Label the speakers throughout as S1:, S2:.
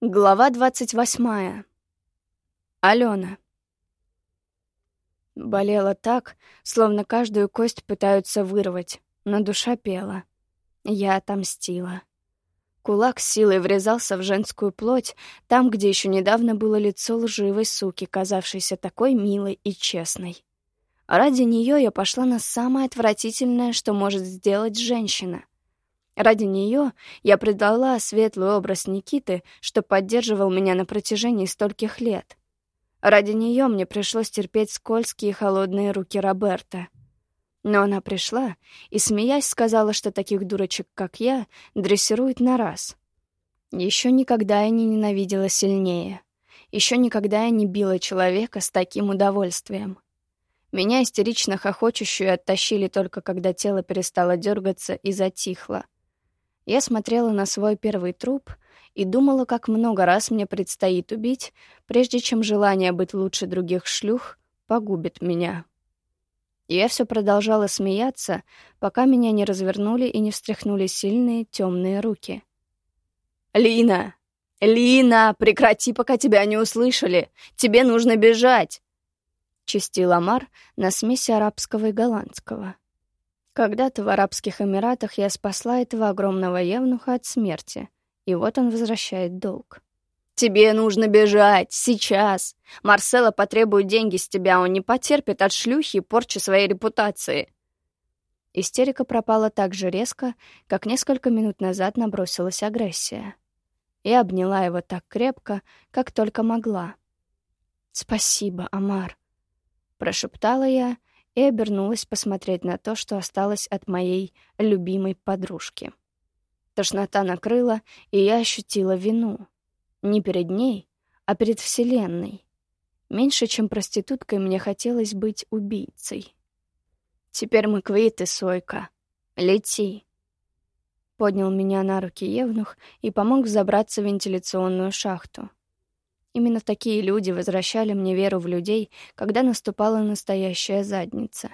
S1: Глава двадцать восьмая. Алена. Болела так, словно каждую кость пытаются вырвать, но душа пела. Я отомстила. Кулак силой врезался в женскую плоть, там, где еще недавно было лицо лживой суки, казавшейся такой милой и честной. Ради нее я пошла на самое отвратительное, что может сделать женщина — Ради нее я предала светлый образ Никиты, что поддерживал меня на протяжении стольких лет. Ради нее мне пришлось терпеть скользкие и холодные руки Роберта. Но она пришла и, смеясь, сказала, что таких дурочек, как я, дрессируют на раз. Еще никогда я не ненавидела сильнее. Еще никогда я не била человека с таким удовольствием. Меня истерично хохочущую оттащили только когда тело перестало дергаться и затихло. Я смотрела на свой первый труп и думала, как много раз мне предстоит убить, прежде чем желание быть лучше других шлюх погубит меня. Я все продолжала смеяться, пока меня не развернули и не встряхнули сильные темные руки. «Лина! Лина! Прекрати, пока тебя не услышали! Тебе нужно бежать!» — чистил Амар на смеси арабского и голландского. Когда-то в Арабских Эмиратах я спасла этого огромного евнуха от смерти, и вот он возвращает долг. «Тебе нужно бежать! Сейчас! Марсело потребует деньги с тебя, он не потерпит от шлюхи порчи своей репутации!» Истерика пропала так же резко, как несколько минут назад набросилась агрессия. Я обняла его так крепко, как только могла. «Спасибо, Амар», — прошептала я, и обернулась посмотреть на то, что осталось от моей любимой подружки. Тошнота накрыла, и я ощутила вину. Не перед ней, а перед Вселенной. Меньше, чем проституткой, мне хотелось быть убийцей. «Теперь мы квиты, Сойка. Лети!» Поднял меня на руки Евнух и помог забраться в вентиляционную шахту. Именно такие люди возвращали мне веру в людей, когда наступала настоящая задница.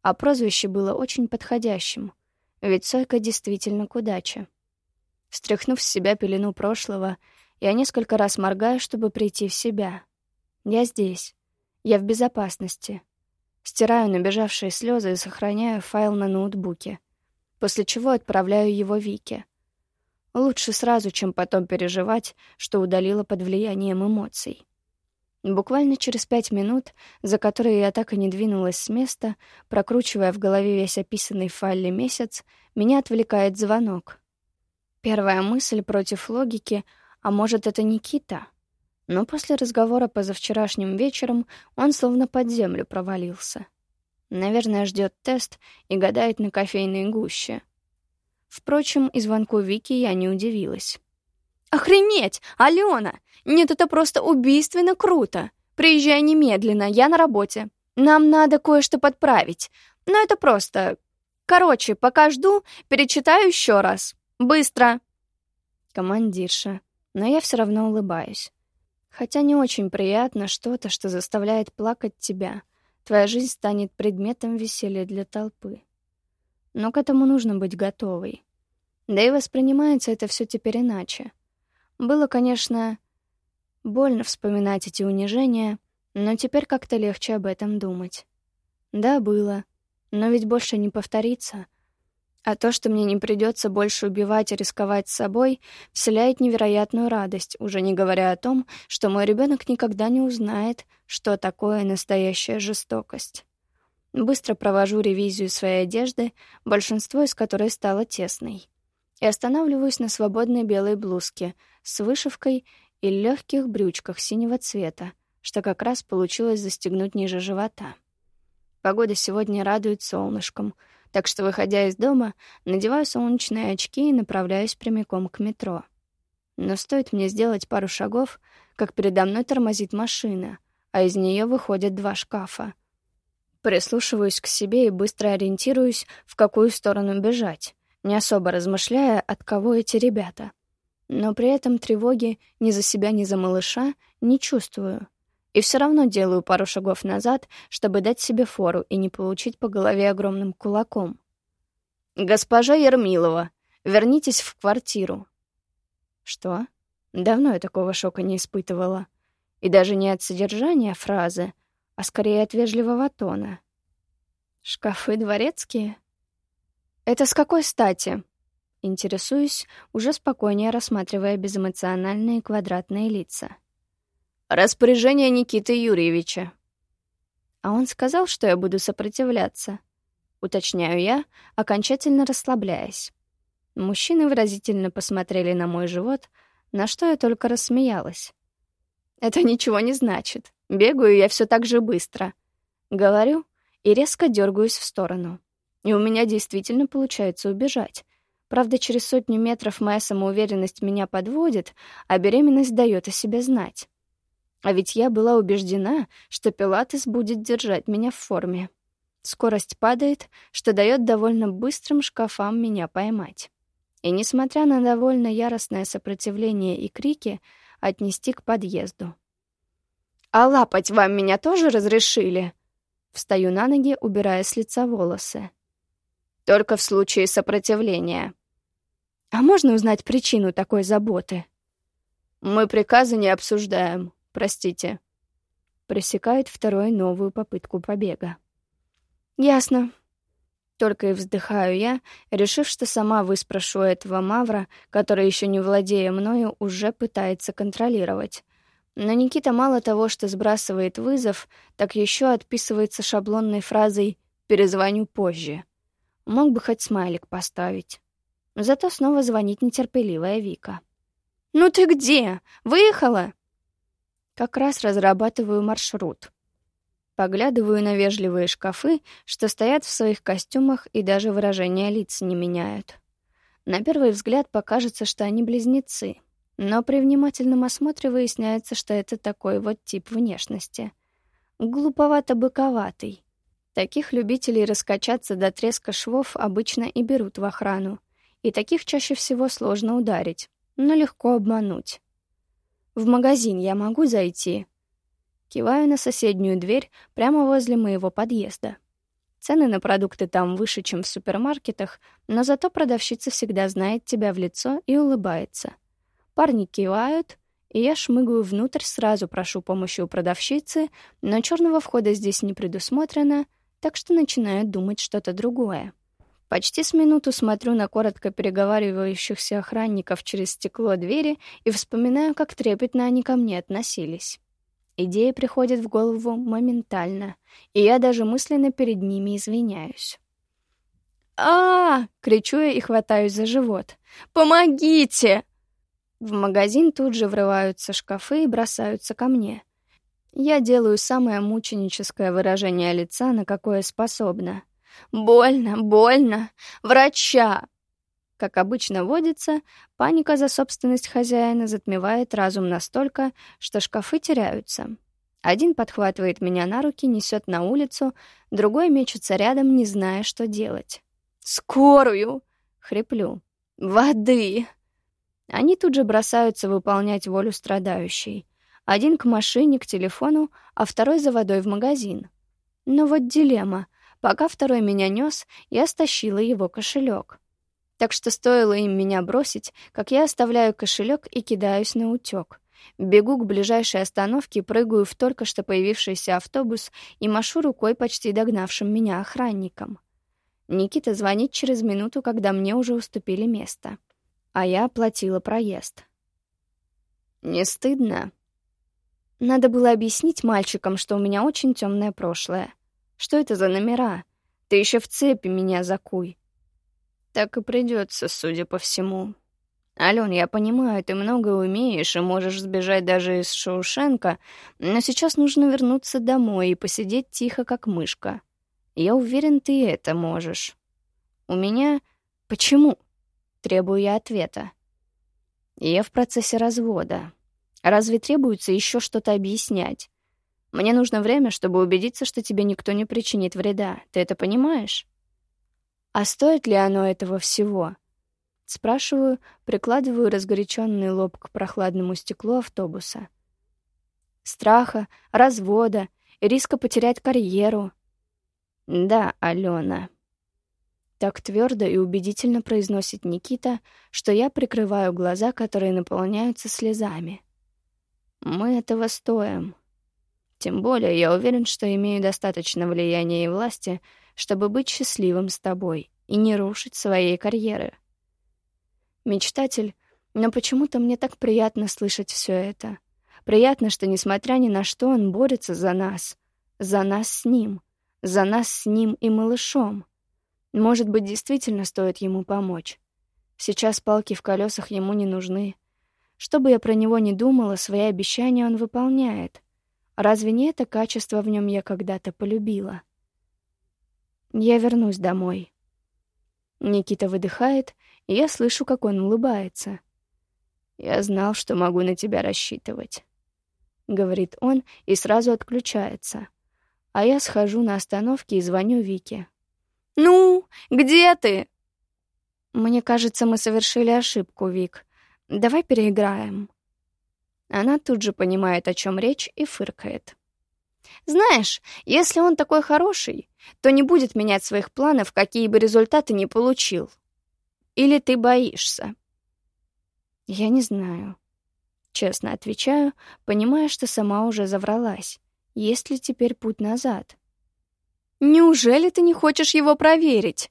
S1: А прозвище было очень подходящим, ведь Сойка действительно к удаче. Стряхнув с себя пелену прошлого, я несколько раз моргаю, чтобы прийти в себя. Я здесь. Я в безопасности. Стираю набежавшие слезы и сохраняю файл на ноутбуке, после чего отправляю его Вике — Лучше сразу, чем потом переживать, что удалила под влиянием эмоций. Буквально через пять минут, за которые я так и не двинулась с места, прокручивая в голове весь описанный в месяц, меня отвлекает звонок. Первая мысль против логики «А может, это Никита?» Но после разговора позавчерашним вечером он словно под землю провалился. Наверное, ждет тест и гадает на кофейной гуще — Впрочем, и звонку Вики я не удивилась. «Охренеть! Алена! Нет, это просто убийственно круто! Приезжай немедленно, я на работе. Нам надо кое-что подправить. Но это просто... Короче, пока жду, перечитаю еще раз. Быстро!» Командирша. Но я все равно улыбаюсь. Хотя не очень приятно что-то, что заставляет плакать тебя. Твоя жизнь станет предметом веселья для толпы но к этому нужно быть готовой. Да и воспринимается это все теперь иначе. Было, конечно, больно вспоминать эти унижения, но теперь как-то легче об этом думать. Да, было, но ведь больше не повторится. А то, что мне не придется больше убивать и рисковать собой, вселяет невероятную радость, уже не говоря о том, что мой ребенок никогда не узнает, что такое настоящая жестокость. Быстро провожу ревизию своей одежды, большинство из которой стало тесной. И останавливаюсь на свободной белой блузке с вышивкой и легких брючках синего цвета, что как раз получилось застегнуть ниже живота. Погода сегодня радует солнышком, так что, выходя из дома, надеваю солнечные очки и направляюсь прямиком к метро. Но стоит мне сделать пару шагов, как передо мной тормозит машина, а из нее выходят два шкафа — Прислушиваюсь к себе и быстро ориентируюсь, в какую сторону бежать, не особо размышляя, от кого эти ребята. Но при этом тревоги ни за себя, ни за малыша не чувствую. И все равно делаю пару шагов назад, чтобы дать себе фору и не получить по голове огромным кулаком. «Госпожа Ермилова, вернитесь в квартиру». «Что?» Давно я такого шока не испытывала. И даже не от содержания фразы, а скорее от вежливого тона. «Шкафы дворецкие?» «Это с какой стати?» Интересуюсь, уже спокойнее рассматривая безэмоциональные квадратные лица. «Распоряжение Никиты Юрьевича». «А он сказал, что я буду сопротивляться?» Уточняю я, окончательно расслабляясь. Мужчины выразительно посмотрели на мой живот, на что я только рассмеялась. «Это ничего не значит. Бегаю я все так же быстро». Говорю и резко дергаюсь в сторону. И у меня действительно получается убежать. Правда, через сотню метров моя самоуверенность меня подводит, а беременность дает о себе знать. А ведь я была убеждена, что Пилатес будет держать меня в форме. Скорость падает, что дает довольно быстрым шкафам меня поймать. И, несмотря на довольно яростное сопротивление и крики, отнести к подъезду. «А лапать вам меня тоже разрешили?» Встаю на ноги, убирая с лица волосы. «Только в случае сопротивления». «А можно узнать причину такой заботы?» «Мы приказы не обсуждаем, простите». Пресекает вторую новую попытку побега. «Ясно. Только и вздыхаю я, решив, что сама выспрошу этого мавра, который еще не владея мною, уже пытается контролировать. Но Никита мало того, что сбрасывает вызов, так еще отписывается шаблонной фразой «перезвоню позже». Мог бы хоть смайлик поставить. Зато снова звонит нетерпеливая Вика. «Ну ты где? Выехала?» Как раз разрабатываю маршрут. Поглядываю на вежливые шкафы, что стоят в своих костюмах и даже выражения лиц не меняют. На первый взгляд покажется, что они близнецы, но при внимательном осмотре выясняется, что это такой вот тип внешности. Глуповато-быковатый. Таких любителей раскачаться до треска швов обычно и берут в охрану, и таких чаще всего сложно ударить, но легко обмануть. «В магазин я могу зайти?» Киваю на соседнюю дверь прямо возле моего подъезда. Цены на продукты там выше, чем в супермаркетах, но зато продавщица всегда знает тебя в лицо и улыбается. Парни кивают, и я шмыгаю внутрь, сразу прошу помощи у продавщицы, но черного входа здесь не предусмотрено, так что начинаю думать что-то другое. Почти с минуту смотрю на коротко переговаривающихся охранников через стекло двери и вспоминаю, как трепетно они ко мне относились. Идея приходит в голову моментально, и я даже мысленно перед ними извиняюсь. а, -а, -а кричу я и хватаюсь за живот. «Помогите!» В магазин тут же врываются шкафы и бросаются ко мне. Я делаю самое мученическое выражение лица, на какое способна. «Больно, больно! Врача!» Как обычно водится, паника за собственность хозяина затмевает разум настолько, что шкафы теряются. Один подхватывает меня на руки, несет на улицу, другой мечется рядом, не зная, что делать. «Скорую!» — хриплю. «Воды!» Они тут же бросаются выполнять волю страдающей. Один к машине, к телефону, а второй за водой в магазин. Но вот дилемма. Пока второй меня нес, я стащила его кошелек. Так что стоило им меня бросить, как я оставляю кошелек и кидаюсь на утёк. Бегу к ближайшей остановке, прыгаю в только что появившийся автобус и машу рукой почти догнавшим меня охранникам. Никита звонит через минуту, когда мне уже уступили место. А я оплатила проезд. «Не стыдно?» Надо было объяснить мальчикам, что у меня очень темное прошлое. Что это за номера? Ты еще в цепи меня закуй. Так и придется, судя по всему. Ален, я понимаю, ты много умеешь и можешь сбежать даже из Шоушенка, но сейчас нужно вернуться домой и посидеть тихо, как мышка. Я уверен, ты это можешь. У меня... Почему? Требую я ответа. Я в процессе развода. Разве требуется еще что-то объяснять? Мне нужно время, чтобы убедиться, что тебе никто не причинит вреда. Ты это понимаешь? А стоит ли оно этого всего? Спрашиваю, прикладываю разгоряченный лоб к прохладному стеклу автобуса. Страха, развода, риска потерять карьеру. Да, Алена. Так твердо и убедительно произносит Никита, что я прикрываю глаза, которые наполняются слезами. Мы этого стоим. Тем более я уверен, что имею достаточно влияния и власти, чтобы быть счастливым с тобой и не рушить своей карьеры. Мечтатель, но почему-то мне так приятно слышать все это. Приятно, что, несмотря ни на что, он борется за нас. За нас с ним. За нас с ним и малышом. Может быть, действительно стоит ему помочь. Сейчас палки в колесах ему не нужны. Что бы я про него ни думала, свои обещания он выполняет. Разве не это качество в нем я когда-то полюбила? Я вернусь домой. Никита выдыхает, и я слышу, как он улыбается. Я знал, что могу на тебя рассчитывать. Говорит он и сразу отключается. А я схожу на остановке и звоню Вике. «Ну, где ты?» «Мне кажется, мы совершили ошибку, Вик. Давай переиграем». Она тут же понимает, о чем речь, и фыркает. «Знаешь, если он такой хороший, то не будет менять своих планов, какие бы результаты ни получил. Или ты боишься?» «Я не знаю». Честно отвечаю, понимая, что сама уже завралась. Есть ли теперь путь назад? «Неужели ты не хочешь его проверить?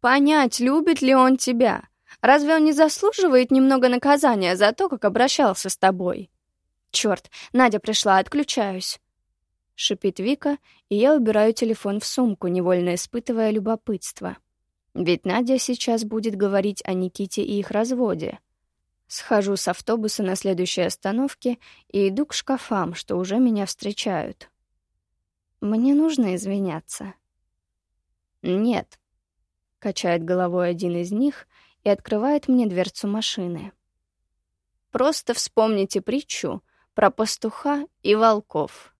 S1: Понять, любит ли он тебя?» Разве он не заслуживает немного наказания за то, как обращался с тобой? Черт, Надя пришла, отключаюсь. Шипит Вика, и я убираю телефон в сумку, невольно испытывая любопытство. Ведь Надя сейчас будет говорить о Никите и их разводе. Схожу с автобуса на следующей остановке и иду к шкафам, что уже меня встречают. Мне нужно извиняться. Нет. Качает головой один из них и открывает мне дверцу машины. Просто вспомните притчу про пастуха и волков.